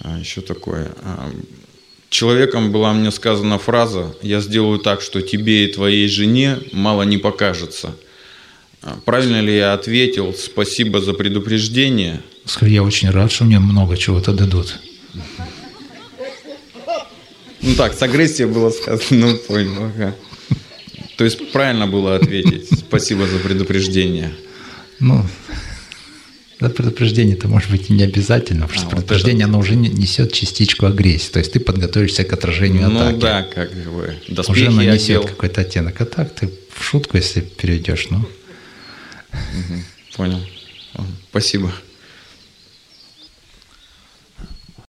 А, еще такое. А, человеком была мне сказана фраза «Я сделаю так, что тебе и твоей жене мало не покажется». А, правильно ли я ответил «Спасибо за предупреждение»? Скажи, я очень рад, что мне много чего-то дадут. Ну так, с агрессией было сказано, ну понял. Ага. То есть правильно было ответить «Спасибо за предупреждение». Ну, за предупреждение это может быть и не обязательно, потому что а, предупреждение, вот оно уже несет частичку агрессии. То есть ты подготовишься к отражению ну, атаки. Ну да, как бы Уже нанесет какой-то оттенок. А так ты в шутку, если перейдешь, ну. Угу, понял. Спасибо.